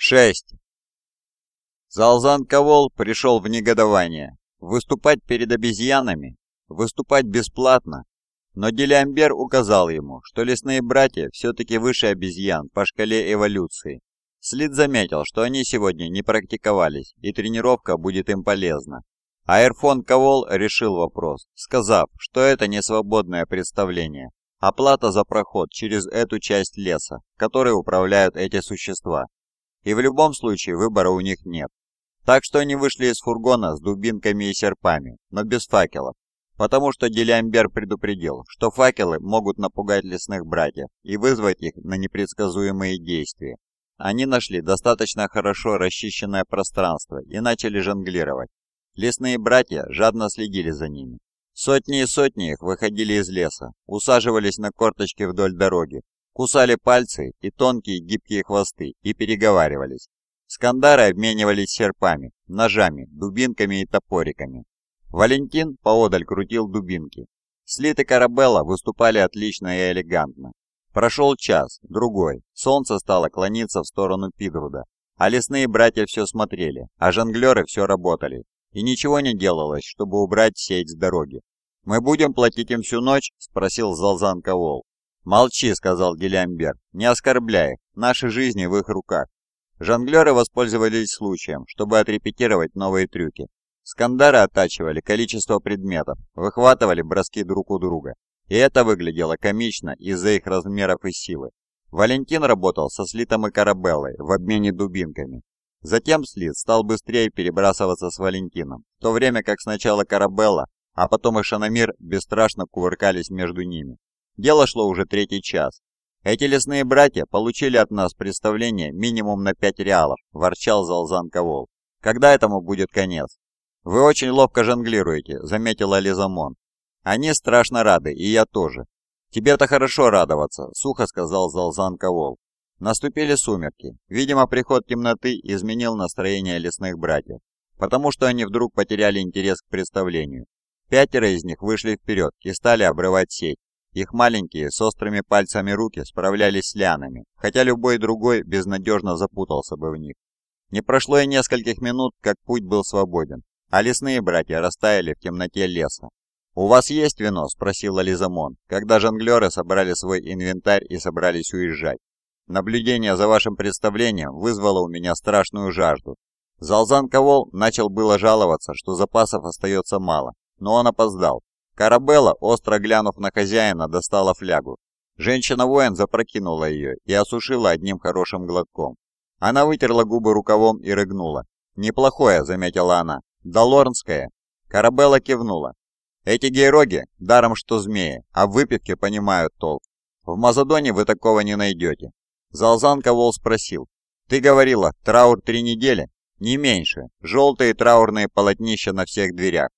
6. Залзан Ковол пришел в негодование. Выступать перед обезьянами? Выступать бесплатно? Но Делямбер указал ему, что лесные братья все-таки выше обезьян по шкале эволюции. Слид заметил, что они сегодня не практиковались, и тренировка будет им полезна. А Эрфон решил вопрос, сказав, что это не свободное представление, а плата за проход через эту часть леса, которой управляют эти существа и в любом случае выбора у них нет. Так что они вышли из фургона с дубинками и серпами, но без факелов, потому что Делямбер предупредил, что факелы могут напугать лесных братьев и вызвать их на непредсказуемые действия. Они нашли достаточно хорошо расчищенное пространство и начали жонглировать. Лесные братья жадно следили за ними. Сотни и сотни их выходили из леса, усаживались на корточки вдоль дороги, кусали пальцы и тонкие гибкие хвосты и переговаривались. Скандары обменивались серпами, ножами, дубинками и топориками. Валентин поодаль крутил дубинки. Слиты Карабелла выступали отлично и элегантно. Прошел час, другой, солнце стало клониться в сторону Пидруда, а лесные братья все смотрели, а жонглеры все работали, и ничего не делалось, чтобы убрать сеть с дороги. «Мы будем платить им всю ночь?» – спросил Залзан Ковол. «Молчи», — сказал Гелиамбер, — «не оскорбляй их, наши жизни в их руках». Жонглеры воспользовались случаем, чтобы отрепетировать новые трюки. Скандары оттачивали количество предметов, выхватывали броски друг у друга. И это выглядело комично из-за их размеров и силы. Валентин работал со Слитом и Карабеллой в обмене дубинками. Затем Слит стал быстрее перебрасываться с Валентином, в то время как сначала Карабелла, а потом и Шанамир бесстрашно кувыркались между ними. Дело шло уже третий час. «Эти лесные братья получили от нас представление минимум на пять реалов», – ворчал Залзан Ковол. «Когда этому будет конец?» «Вы очень ловко жонглируете», – заметила Лизамон. «Они страшно рады, и я тоже». «Тебе-то хорошо радоваться», – сухо сказал Залзан Ковол. Наступили сумерки. Видимо, приход темноты изменил настроение лесных братьев, потому что они вдруг потеряли интерес к представлению. Пятеро из них вышли вперед и стали обрывать сеть. Их маленькие, с острыми пальцами руки справлялись с лианами, хотя любой другой безнадежно запутался бы в них. Не прошло и нескольких минут, как путь был свободен, а лесные братья растаяли в темноте леса. «У вас есть вино?» – спросила Лизамон, когда жонглеры собрали свой инвентарь и собрались уезжать. Наблюдение за вашим представлением вызвало у меня страшную жажду. Залзан Ковол начал было жаловаться, что запасов остается мало, но он опоздал. Карабелла, остро глянув на хозяина, достала флягу. Женщина-воин запрокинула ее и осушила одним хорошим глотком. Она вытерла губы рукавом и рыгнула. «Неплохое», — заметила она. «Долорнское». Карабелла кивнула. «Эти гейроги, даром что змеи, а в выпивке понимают толк. В Мазадоне вы такого не найдете». Залзан Ковол спросил. «Ты говорила, траур три недели?» «Не меньше. Желтые траурные полотнища на всех дверях.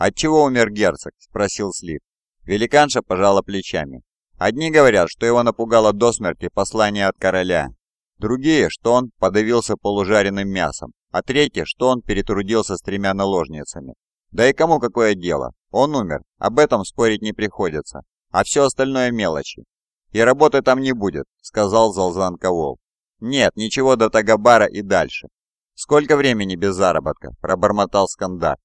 «Отчего умер герцог?» – спросил Слив. Великанша пожала плечами. Одни говорят, что его напугало до смерти послание от короля. Другие, что он подавился полужаренным мясом. А третьи, что он перетрудился с тремя наложницами. Да и кому какое дело? Он умер, об этом спорить не приходится. А все остальное мелочи. «И работы там не будет», — сказал Залзан Ковол. «Нет, ничего до Тагабара и дальше». «Сколько времени без заработка?» – пробормотал Скандар.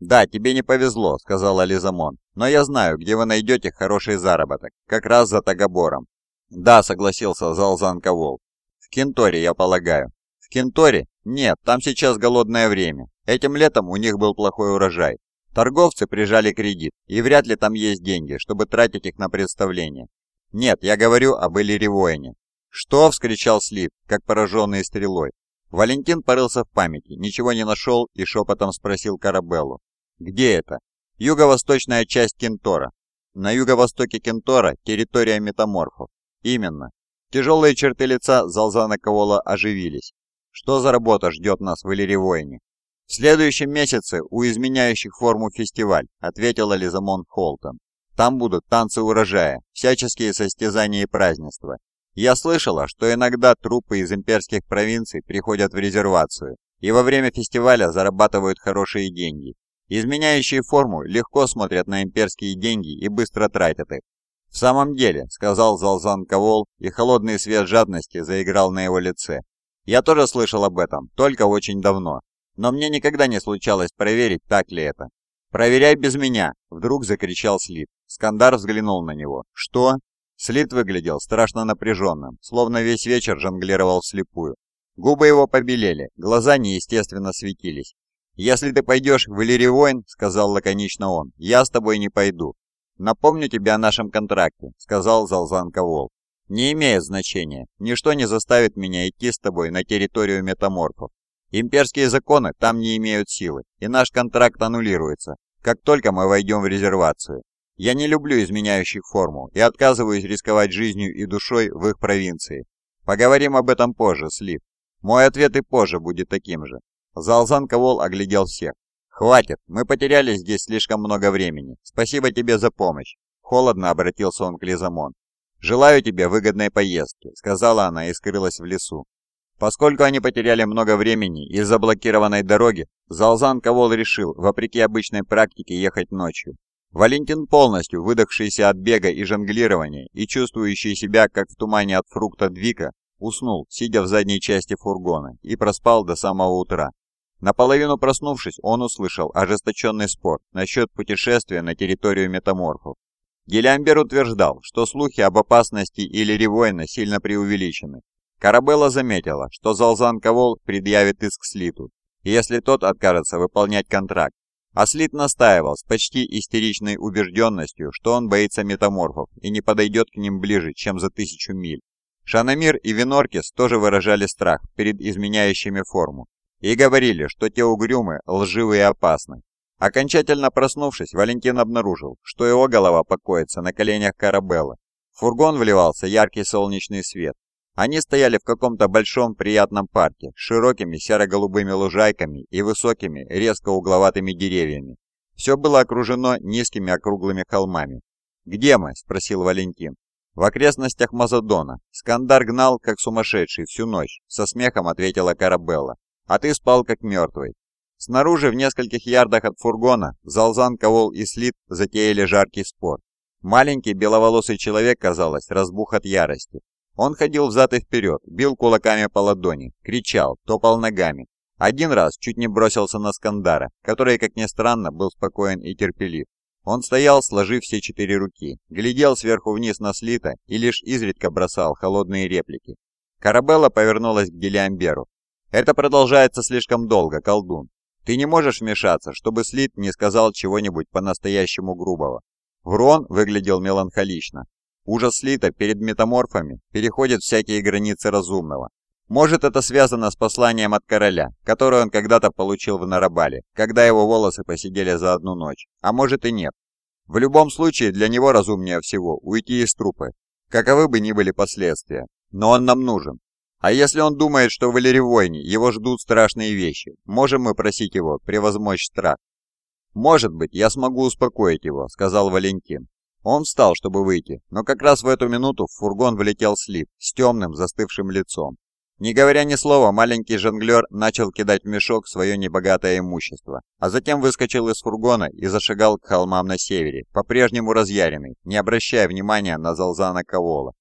«Да, тебе не повезло», — сказала Лизамон. «Но я знаю, где вы найдете хороший заработок, как раз за Тагобором». «Да», — согласился Залзан Ковол. «В Кенторе, я полагаю». «В Кенторе? Нет, там сейчас голодное время. Этим летом у них был плохой урожай. Торговцы прижали кредит, и вряд ли там есть деньги, чтобы тратить их на представление. Нет, я говорю об Элире Воине». «Что?» — вскричал Слив, как пораженный стрелой. Валентин порылся в памяти, ничего не нашел и шепотом спросил Карабеллу. Где это? Юго-восточная часть Кентора. На юго-востоке Кентора территория метаморфов. Именно. Тяжелые черты лица Залзана Ковола оживились. Что за работа ждет нас в Иллиривойне? В следующем месяце у изменяющих форму фестиваль, ответила Лизамон Холтон. Там будут танцы урожая, всяческие состязания и празднества. Я слышала, что иногда трупы из имперских провинций приходят в резервацию и во время фестиваля зарабатывают хорошие деньги. Изменяющие форму легко смотрят на имперские деньги и быстро тратят их. «В самом деле», — сказал Залзан Ковол, и холодный свет жадности заиграл на его лице. Я тоже слышал об этом, только очень давно. Но мне никогда не случалось проверить, так ли это. «Проверяй без меня!» – вдруг закричал Слит. Скандар взглянул на него. «Что?» Слит выглядел страшно напряженным, словно весь вечер жонглировал вслепую. Губы его побелели, глаза неестественно светились. «Если ты пойдешь в Иллиривойн, — сказал лаконично он, — я с тобой не пойду. Напомню тебе о нашем контракте, — сказал Залзан Ковол. Не имеет значения, ничто не заставит меня идти с тобой на территорию метаморфов. Имперские законы там не имеют силы, и наш контракт аннулируется, как только мы войдем в резервацию. Я не люблю изменяющих форму и отказываюсь рисковать жизнью и душой в их провинции. Поговорим об этом позже, Слив. Мой ответ и позже будет таким же. Залзан Ковол оглядел всех. «Хватит, мы потеряли здесь слишком много времени. Спасибо тебе за помощь». Холодно обратился он к Лизамон. «Желаю тебе выгодной поездки», — сказала она и скрылась в лесу. Поскольку они потеряли много времени из-за блокированной дороги, Залзан Ковол решил, вопреки обычной практике, ехать ночью. Валентин, полностью выдохшийся от бега и жонглирования и чувствующий себя, как в тумане от фрукта Двика, уснул, сидя в задней части фургона, и проспал до самого утра. Наполовину проснувшись, он услышал ожесточенный спор насчет путешествия на территорию метаморфов. Гелиамбер утверждал, что слухи об опасности или Ривойна сильно преувеличены. Карабелла заметила, что Залзан Ковол предъявит иск Слиту, если тот откажется выполнять контракт. А Слит настаивал с почти истеричной убежденностью, что он боится метаморфов и не подойдет к ним ближе, чем за тысячу миль. Шанамир и Виноркис тоже выражали страх перед изменяющими форму, и говорили, что те угрюмы, лживы и опасны. Окончательно проснувшись, Валентин обнаружил, что его голова покоится на коленях Карабелла. В фургон вливался яркий солнечный свет. Они стояли в каком-то большом приятном парке с широкими серо-голубыми лужайками и высокими, резко угловатыми деревьями. Все было окружено низкими округлыми холмами. «Где мы?» – спросил Валентин. «В окрестностях Мазадона. Скандар гнал, как сумасшедший, всю ночь», – со смехом ответила Карабелла а ты спал как мертвый. Снаружи, в нескольких ярдах от фургона, Залзан, Ковол и Слит затеяли жаркий спор. Маленький беловолосый человек, казалось, разбух от ярости. Он ходил взад и вперед, бил кулаками по ладони, кричал, топал ногами. Один раз чуть не бросился на Скандара, который, как ни странно, был спокоен и терпелив. Он стоял, сложив все четыре руки, глядел сверху вниз на Слита и лишь изредка бросал холодные реплики. Карабелла повернулась к Гелиамберу, это продолжается слишком долго, колдун. Ты не можешь вмешаться, чтобы Слит не сказал чего-нибудь по-настоящему грубого. Врон выглядел меланхолично. Ужас Слита перед метаморфами переходит всякие границы разумного. Может, это связано с посланием от короля, которое он когда-то получил в Нарабале, когда его волосы посидели за одну ночь. А может и нет. В любом случае, для него разумнее всего уйти из трупы, каковы бы ни были последствия. Но он нам нужен. А если он думает, что в Валеревойне его ждут страшные вещи, можем мы просить его превозмочь страх? «Может быть, я смогу успокоить его», — сказал Валентин. Он встал, чтобы выйти, но как раз в эту минуту в фургон влетел Слип с темным застывшим лицом. Не говоря ни слова, маленький жонглер начал кидать в мешок свое небогатое имущество, а затем выскочил из фургона и зашагал к холмам на севере, по-прежнему разъяренный, не обращая внимания на Залзана Ковола.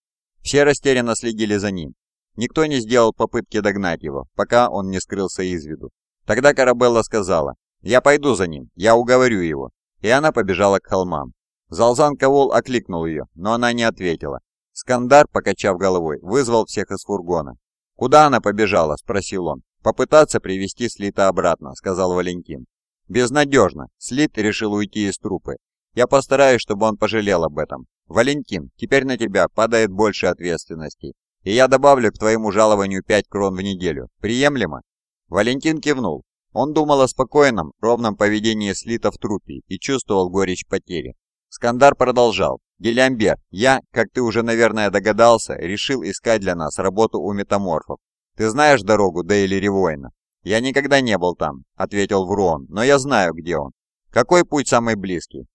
Все растерянно следили за ним, Никто не сделал попытки догнать его, пока он не скрылся из виду. Тогда Карабелла сказала, «Я пойду за ним, я уговорю его». И она побежала к холмам. Залзан Кавол окликнул ее, но она не ответила. Скандар, покачав головой, вызвал всех из фургона. «Куда она побежала?» – спросил он. «Попытаться привести Слита обратно», – сказал Валентин. «Безнадежно. Слит решил уйти из трупы. Я постараюсь, чтобы он пожалел об этом. Валентин, теперь на тебя падает больше ответственности и я добавлю к твоему жалованию 5 крон в неделю. Приемлемо?» Валентин кивнул. Он думал о спокойном, ровном поведении слита в трупе и чувствовал горечь потери. Скандар продолжал. «Гелямбер, я, как ты уже, наверное, догадался, решил искать для нас работу у метаморфов. Ты знаешь дорогу до Элиривойна?» «Я никогда не был там», — ответил Вруон, — «но я знаю, где он». «Какой путь самый близкий?»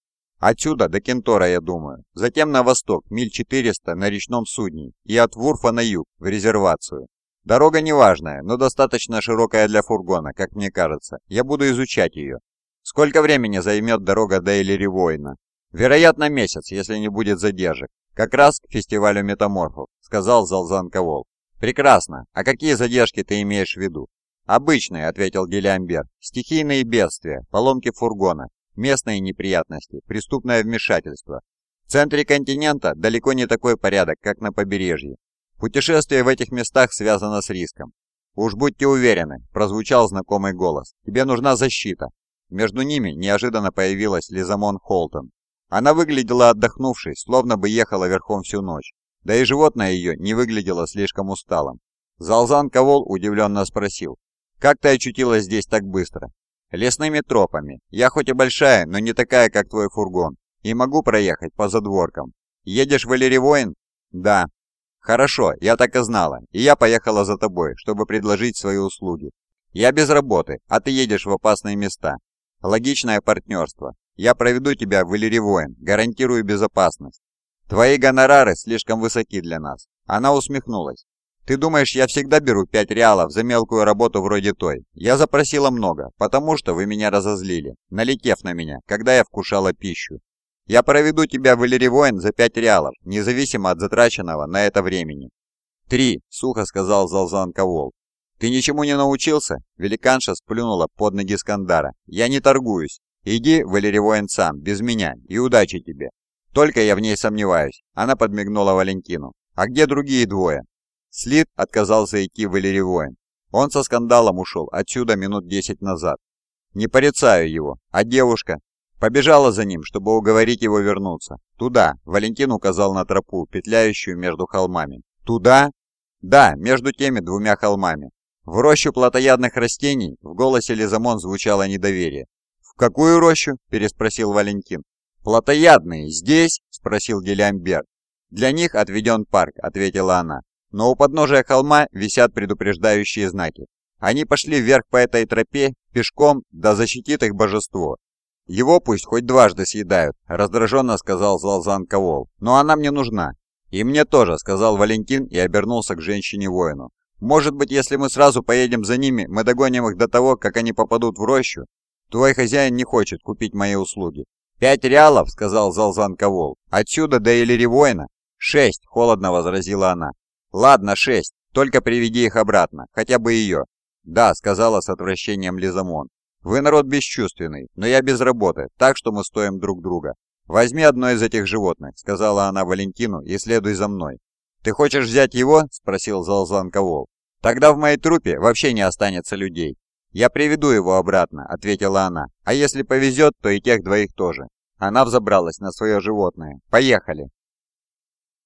Отсюда до Кентора, я думаю. Затем на восток, миль 400 на речном судне, и от Вурфа на юг, в резервацию. Дорога неважная, но достаточно широкая для фургона, как мне кажется. Я буду изучать ее. Сколько времени займет дорога до Элиривойна? Вероятно, месяц, если не будет задержек. Как раз к фестивалю метаморфов, сказал Залзан Ковол. «Прекрасно. А какие задержки ты имеешь в виду?» «Обычные», — ответил Гелиамбер. «Стихийные бедствия, поломки фургона, местные неприятности, преступное вмешательство. В центре континента далеко не такой порядок, как на побережье. Путешествие в этих местах связано с риском. «Уж будьте уверены», – прозвучал знакомый голос. «Тебе нужна защита». Между ними неожиданно появилась Лизамон Холтон. Она выглядела отдохнувшей, словно бы ехала верхом всю ночь. Да и животное ее не выглядело слишком усталым. Залзан Ковол удивленно спросил, «Как ты очутилась здесь так быстро?» «Лесными тропами. Я хоть и большая, но не такая, как твой фургон, и могу проехать по задворкам. Едешь в Элеривоин?» «Да». «Хорошо, я так и знала, и я поехала за тобой, чтобы предложить свои услуги. Я без работы, а ты едешь в опасные места. Логичное партнерство. Я проведу тебя в Иллиривоин, гарантирую безопасность. Твои гонорары слишком высоки для нас». Она усмехнулась. «Ты думаешь, я всегда беру пять реалов за мелкую работу вроде той? Я запросила много, потому что вы меня разозлили, налетев на меня, когда я вкушала пищу. Я проведу тебя в Иллиривоин за пять реалов, независимо от затраченного на это времени». «Три», — сухо сказал Залзан Ковол. «Ты ничему не научился?» Великанша сплюнула под ноги Скандара. «Я не торгуюсь. Иди в Иллиривоин сам, без меня, и удачи тебе». «Только я в ней сомневаюсь», — она подмигнула Валентину. «А где другие двое?» Слит отказался идти в Иллиривоин. Он со скандалом ушел отсюда минут десять назад. Не порицаю его, а девушка, Побежала за ним, чтобы уговорить его вернуться. «Туда!» – Валентин указал на тропу, петляющую между холмами. «Туда?» «Да, между теми двумя холмами». В рощу плотоядных растений в голосе Лизамон звучало недоверие. «В какую рощу?» – переспросил Валентин. «Плотоядные, здесь?» – спросил Гелиамбер. «Для них отведен парк», – ответила она. «Но у подножия холма висят предупреждающие знаки. Они пошли вверх по этой тропе пешком, да защитит их божество. «Его пусть хоть дважды съедают», — раздраженно сказал Залзан Ковол. «Но она мне нужна». «И мне тоже», — сказал Валентин и обернулся к женщине-воину. «Может быть, если мы сразу поедем за ними, мы догоним их до того, как они попадут в рощу? Твой хозяин не хочет купить мои услуги». «Пять реалов», — сказал Залзан Ковол. «Отсюда до Элиривоина?» «Шесть», — холодно возразила она. «Ладно, шесть. Только приведи их обратно. Хотя бы ее». «Да», — сказала с отвращением Лизамон. Вы народ бесчувственный, но я без работы, так что мы стоим друг друга. Возьми одно из этих животных, сказала она Валентину, и следуй за мной. Ты хочешь взять его? спросил Залзан Ковол. Тогда в моей трупе вообще не останется людей. Я приведу его обратно, ответила она. А если повезет, то и тех двоих тоже. Она взобралась на свое животное. Поехали.